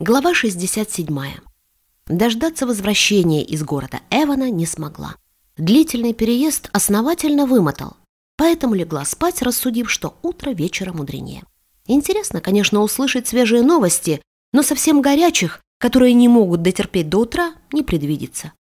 Глава 67. Дождаться возвращения из города Эвана не смогла. Длительный переезд основательно вымотал, поэтому легла спать, рассудив, что утро вечера мудренее. Интересно, конечно, услышать свежие новости, но совсем горячих, которые не могут дотерпеть до утра, не предвидится.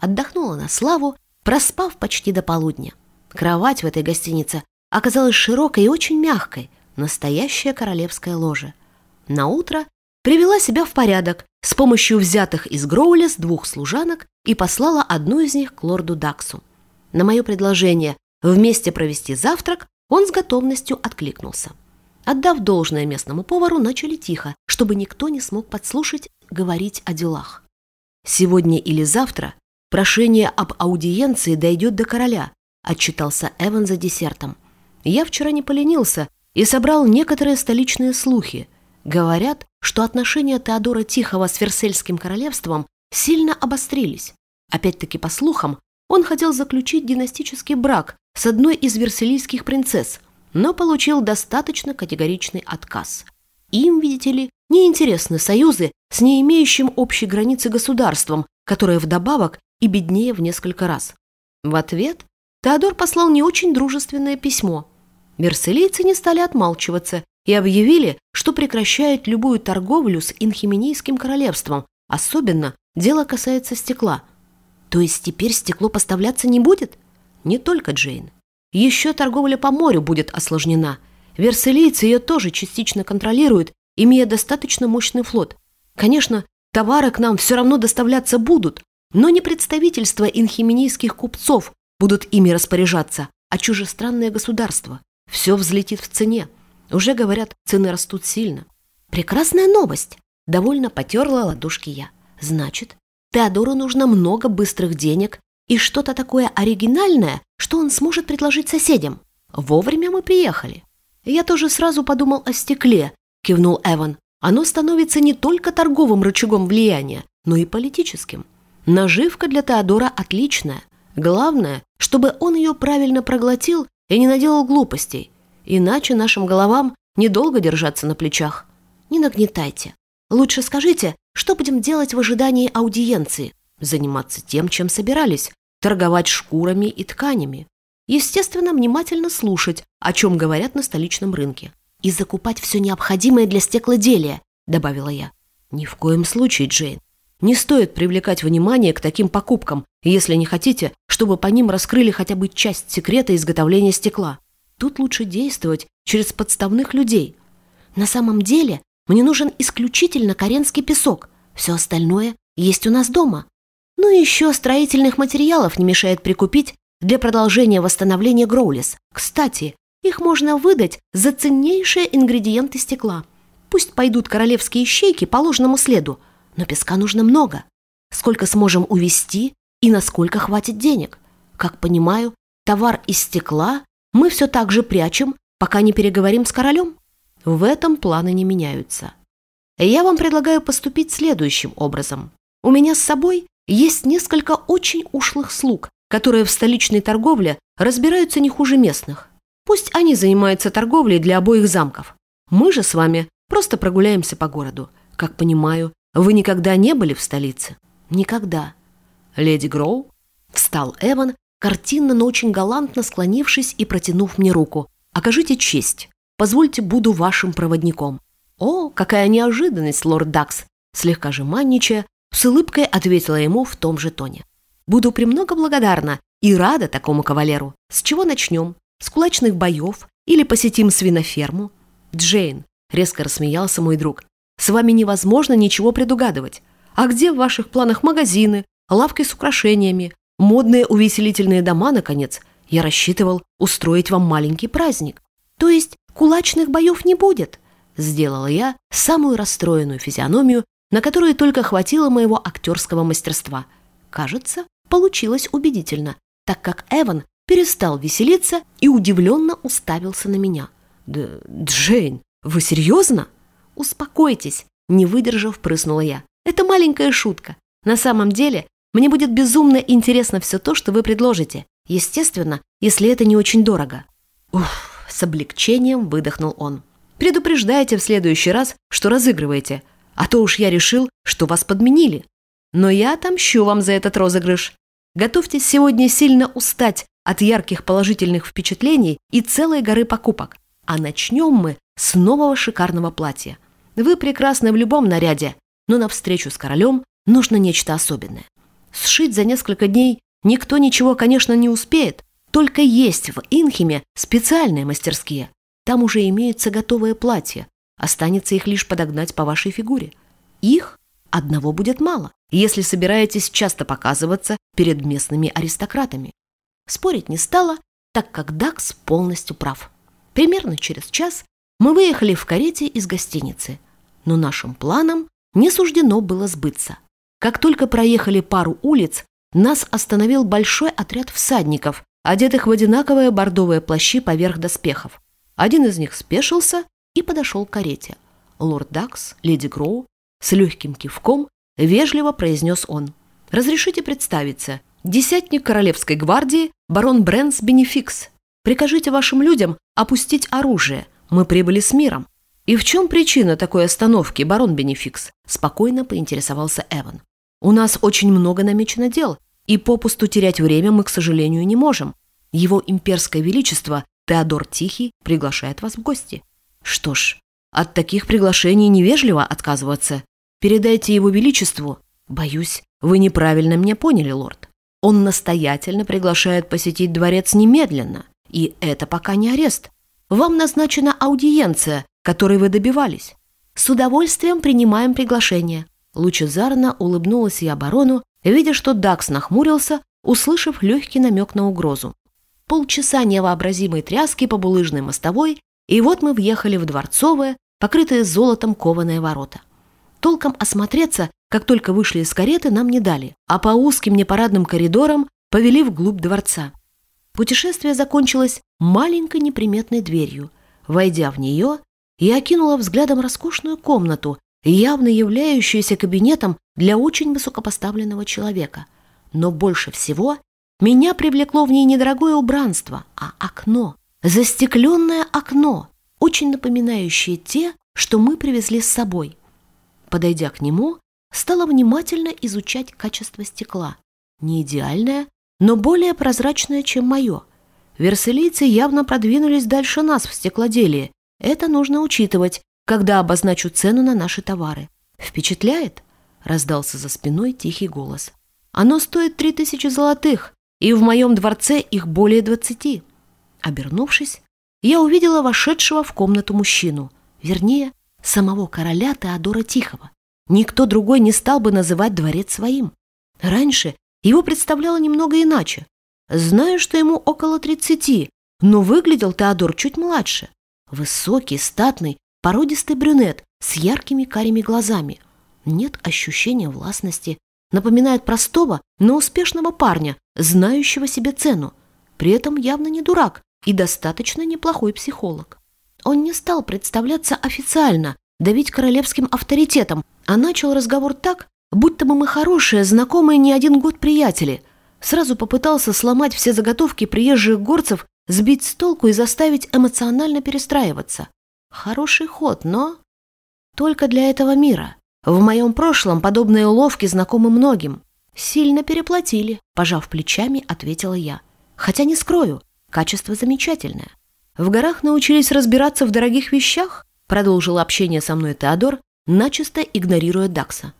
Отдохнула на славу, проспав почти до полудня. Кровать в этой гостинице оказалась широкой и очень мягкой, настоящее королевское ложе. На утро привела себя в порядок с помощью взятых из Гроулес двух служанок и послала одну из них к лорду Даксу. На мое предложение вместе провести завтрак он с готовностью откликнулся. Отдав должное местному повару, начали тихо, чтобы никто не смог подслушать говорить о делах. «Сегодня или завтра прошение об аудиенции дойдет до короля», отчитался Эван за десертом. «Я вчера не поленился и собрал некоторые столичные слухи. Говорят, что отношения Теодора Тихого с Версельским королевством сильно обострились. Опять-таки, по слухам, он хотел заключить династический брак с одной из версалийских принцесс, но получил достаточно категоричный отказ. Им, видите ли, неинтересны союзы с не имеющим общей границы государством, которое вдобавок и беднее в несколько раз. В ответ Теодор послал не очень дружественное письмо. Версалийцы не стали отмалчиваться и объявили, что прекращают любую торговлю с Инхименийским королевством, особенно дело касается стекла. То есть теперь стекло поставляться не будет? Не только Джейн. Еще торговля по морю будет осложнена. Верселийцы ее тоже частично контролируют, имея достаточно мощный флот. Конечно, товары к нам все равно доставляться будут, но не представительства инхименийских купцов будут ими распоряжаться, а чужестранное государство. Все взлетит в цене. Уже, говорят, цены растут сильно. Прекрасная новость. Довольно потерла ладошки я. Значит, Теодору нужно много быстрых денег и что-то такое оригинальное, что он сможет предложить соседям. Вовремя мы приехали. Я тоже сразу подумал о стекле, кивнул Эван. Оно становится не только торговым рычагом влияния, но и политическим. Наживка для Теодора отличная. Главное, чтобы он ее правильно проглотил и не наделал глупостей. Иначе нашим головам недолго держаться на плечах. Не нагнетайте. Лучше скажите, что будем делать в ожидании аудиенции? Заниматься тем, чем собирались. Торговать шкурами и тканями. Естественно, внимательно слушать, о чем говорят на столичном рынке. И закупать все необходимое для стеклоделия, добавила я. Ни в коем случае, Джейн. Не стоит привлекать внимание к таким покупкам, если не хотите, чтобы по ним раскрыли хотя бы часть секрета изготовления стекла. Тут лучше действовать через подставных людей. На самом деле мне нужен исключительно каренский песок. Все остальное есть у нас дома. Ну и еще строительных материалов не мешает прикупить для продолжения восстановления Гроулис. Кстати, их можно выдать за ценнейшие ингредиенты стекла. Пусть пойдут королевские щейки по ложному следу, но песка нужно много. Сколько сможем увезти и насколько хватит денег. Как понимаю, товар из стекла мы все так же прячем, пока не переговорим с королем. В этом планы не меняются. Я вам предлагаю поступить следующим образом. У меня с собой есть несколько очень ушлых слуг, которые в столичной торговле разбираются не хуже местных. Пусть они занимаются торговлей для обоих замков. Мы же с вами просто прогуляемся по городу. Как понимаю, вы никогда не были в столице? Никогда. Леди Гроу? Встал Эван картинно, но очень галантно склонившись и протянув мне руку. «Окажите честь. Позвольте, буду вашим проводником». «О, какая неожиданность, лорд Дакс!» Слегка жеманничая, с улыбкой ответила ему в том же тоне. «Буду премного благодарна и рада такому кавалеру. С чего начнем? С кулачных боев? Или посетим свиноферму?» «Джейн», — резко рассмеялся мой друг, «с вами невозможно ничего предугадывать. А где в ваших планах магазины, лавки с украшениями, Модные увеселительные дома, наконец. Я рассчитывал устроить вам маленький праздник. То есть кулачных боев не будет? Сделала я самую расстроенную физиономию, на которую только хватило моего актерского мастерства. Кажется, получилось убедительно, так как Эван перестал веселиться и удивленно уставился на меня. «Да, Джейн, вы серьезно?» «Успокойтесь», — не выдержав, прыснула я. «Это маленькая шутка. На самом деле мне будет безумно интересно все то, что вы предложите. Естественно, если это не очень дорого». «Уф!» – с облегчением выдохнул он. «Предупреждайте в следующий раз, что разыгрываете. А то уж я решил, что вас подменили. Но я отомщу вам за этот розыгрыш. Готовьтесь сегодня сильно устать от ярких положительных впечатлений и целой горы покупок. А начнем мы с нового шикарного платья. Вы прекрасны в любом наряде, но на встречу с королем нужно нечто особенное. Сшить за несколько дней никто ничего, конечно, не успеет, только есть в Инхеме специальные мастерские. Там уже имеются готовые платья, останется их лишь подогнать по вашей фигуре. Их одного будет мало, если собираетесь часто показываться перед местными аристократами. Спорить не стало, так как Дакс полностью прав. Примерно через час мы выехали в карете из гостиницы, но нашим планам не суждено было сбыться. Как только проехали пару улиц, нас остановил большой отряд всадников, одетых в одинаковые бордовые плащи поверх доспехов. Один из них спешился и подошел к карете. Лорд Дакс, леди Гроу, с легким кивком вежливо произнес он. «Разрешите представиться. Десятник Королевской гвардии, барон Брэнс Бенефикс. Прикажите вашим людям опустить оружие. Мы прибыли с миром». «И в чем причина такой остановки, барон Бенефикс?» Спокойно поинтересовался Эван. «У нас очень много намечено дел, и попусту терять время мы, к сожалению, не можем. Его имперское величество Теодор Тихий приглашает вас в гости». «Что ж, от таких приглашений невежливо отказываться. Передайте его величеству. Боюсь, вы неправильно меня поняли, лорд. Он настоятельно приглашает посетить дворец немедленно, и это пока не арест. Вам назначена аудиенция, которой вы добивались. С удовольствием принимаем приглашение. Лучезарно улыбнулась я барону, видя, что Дакс нахмурился, услышав легкий намек на угрозу. Полчаса невообразимой тряски по булыжной мостовой, и вот мы въехали в дворцовое, покрытые золотом кованые ворота. Толком осмотреться, как только вышли из кареты, нам не дали, а по узким непарадным коридорам повели вглубь дворца. Путешествие закончилось маленькой неприметной дверью. Войдя в нее, я окинула взглядом роскошную комнату, явно являющуюся кабинетом для очень высокопоставленного человека. Но больше всего меня привлекло в ней недорогое убранство, а окно, застекленное окно, очень напоминающее те, что мы привезли с собой. Подойдя к нему, стала внимательно изучать качество стекла. Не идеальное, но более прозрачное, чем мое. Верселийцы явно продвинулись дальше нас в стеклоделии. Это нужно учитывать, когда обозначу цену на наши товары. Впечатляет? Раздался за спиной тихий голос. Оно стоит три тысячи золотых, и в моем дворце их более двадцати. Обернувшись, я увидела вошедшего в комнату мужчину, вернее, самого короля Теодора Тихого. Никто другой не стал бы называть дворец своим. Раньше его представляло немного иначе. Знаю, что ему около тридцати, но выглядел Теодор чуть младше. Высокий, статный, породистый брюнет с яркими карими глазами. Нет ощущения властности. Напоминает простого, но успешного парня, знающего себе цену. При этом явно не дурак, и достаточно неплохой психолог. Он не стал представляться официально, давить королевским авторитетом, а начал разговор так, будто бы мы хорошие, знакомые не один год приятели. Сразу попытался сломать все заготовки приезжих горцев, сбить с толку и заставить эмоционально перестраиваться. Хороший ход, но... Только для этого мира. В моем прошлом подобные уловки знакомы многим. Сильно переплатили, пожав плечами, ответила я. Хотя не скрою, Качество замечательное. В горах научились разбираться в дорогих вещах, продолжил общение со мной Теодор, начисто игнорируя Дакса.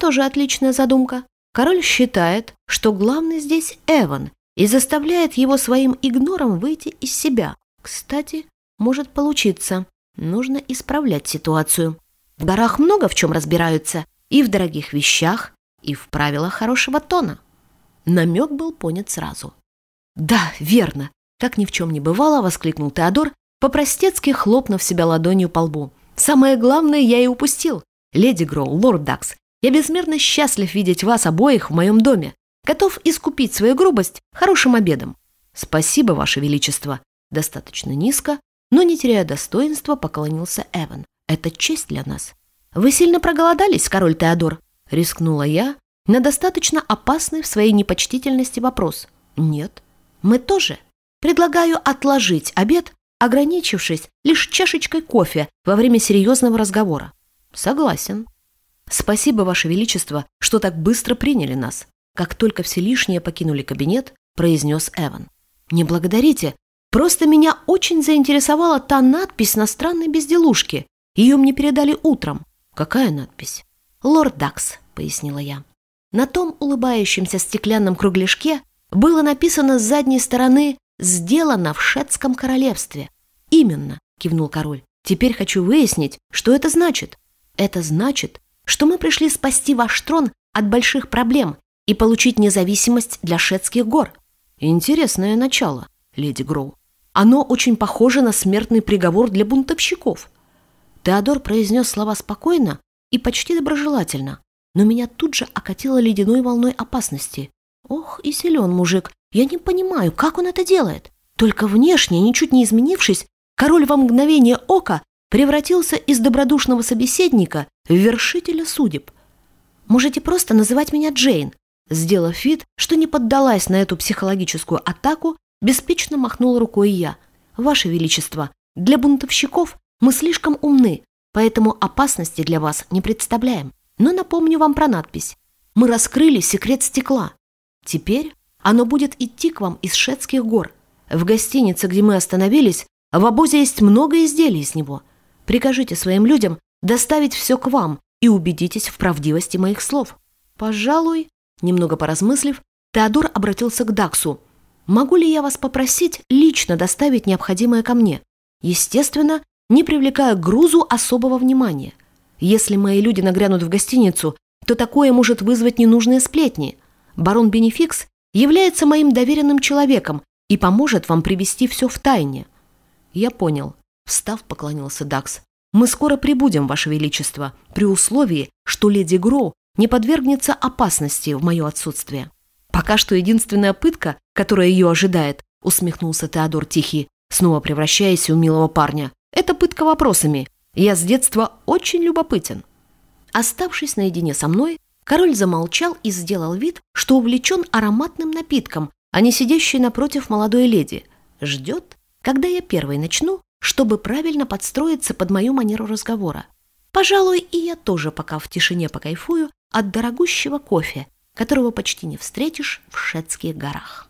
Тоже отличная задумка. Король считает, что главный здесь Эван и заставляет его своим игнором выйти из себя. Кстати, может получиться. Нужно исправлять ситуацию. В горах много в чем разбираются. И в дорогих вещах, и в правилах хорошего тона. Намек был понят сразу. «Да, верно. Как ни в чем не бывало, воскликнул Теодор, по-простецки хлопнув себя ладонью по лбу. «Самое главное я и упустил. Леди Гроу, лорд Дакс, я безмерно счастлив видеть вас обоих в моем доме. Готов искупить свою грубость хорошим обедом. Спасибо, ваше величество». Достаточно низко, но не теряя достоинства, поклонился Эван. «Это честь для нас». «Вы сильно проголодались, король Теодор?» Рискнула я на достаточно опасный в своей непочтительности вопрос. «Нет, мы тоже». Предлагаю отложить обед, ограничившись лишь чашечкой кофе во время серьезного разговора. Согласен. Спасибо, Ваше Величество, что так быстро приняли нас. Как только все лишние покинули кабинет, произнес Эван. Не благодарите. Просто меня очень заинтересовала та надпись на странной безделушке. Ее мне передали утром. Какая надпись? Лорд Дакс, пояснила я. На том улыбающемся стеклянном кругляшке было написано с задней стороны «Сделано в Шетском королевстве». «Именно», — кивнул король. «Теперь хочу выяснить, что это значит». «Это значит, что мы пришли спасти ваш трон от больших проблем и получить независимость для Шетских гор». «Интересное начало, леди Гроу. Оно очень похоже на смертный приговор для бунтовщиков». Теодор произнес слова спокойно и почти доброжелательно, но меня тут же окатило ледяной волной опасности. Ох, и силен мужик. Я не понимаю, как он это делает. Только внешне, ничуть не изменившись, король во мгновение ока превратился из добродушного собеседника в вершителя судеб. Можете просто называть меня Джейн. Сделав вид, что не поддалась на эту психологическую атаку, беспечно махнула рукой я. Ваше Величество, для бунтовщиков мы слишком умны, поэтому опасности для вас не представляем. Но напомню вам про надпись. Мы раскрыли секрет стекла. Теперь оно будет идти к вам из Шетских гор. В гостинице, где мы остановились, в обозе есть много изделий из него. Прикажите своим людям доставить все к вам и убедитесь в правдивости моих слов. Пожалуй, немного поразмыслив, Теодор обратился к Даксу. Могу ли я вас попросить лично доставить необходимое ко мне? Естественно, не привлекая к грузу особого внимания. Если мои люди нагрянут в гостиницу, то такое может вызвать ненужные сплетни. Барон Бенефикс является моим доверенным человеком и поможет вам привести все в тайне». «Я понял», — встав, поклонился Дакс. «Мы скоро прибудем, Ваше Величество, при условии, что леди Гроу не подвергнется опасности в мое отсутствие». «Пока что единственная пытка, которая ее ожидает», — усмехнулся Теодор Тихий, снова превращаясь в милого парня. «Это пытка вопросами. Я с детства очень любопытен». Оставшись наедине со мной, Король замолчал и сделал вид, что увлечен ароматным напитком, а не сидящий напротив молодой леди. Ждет, когда я первой начну, чтобы правильно подстроиться под мою манеру разговора. Пожалуй, и я тоже пока в тишине покайфую от дорогущего кофе, которого почти не встретишь в Шетских горах.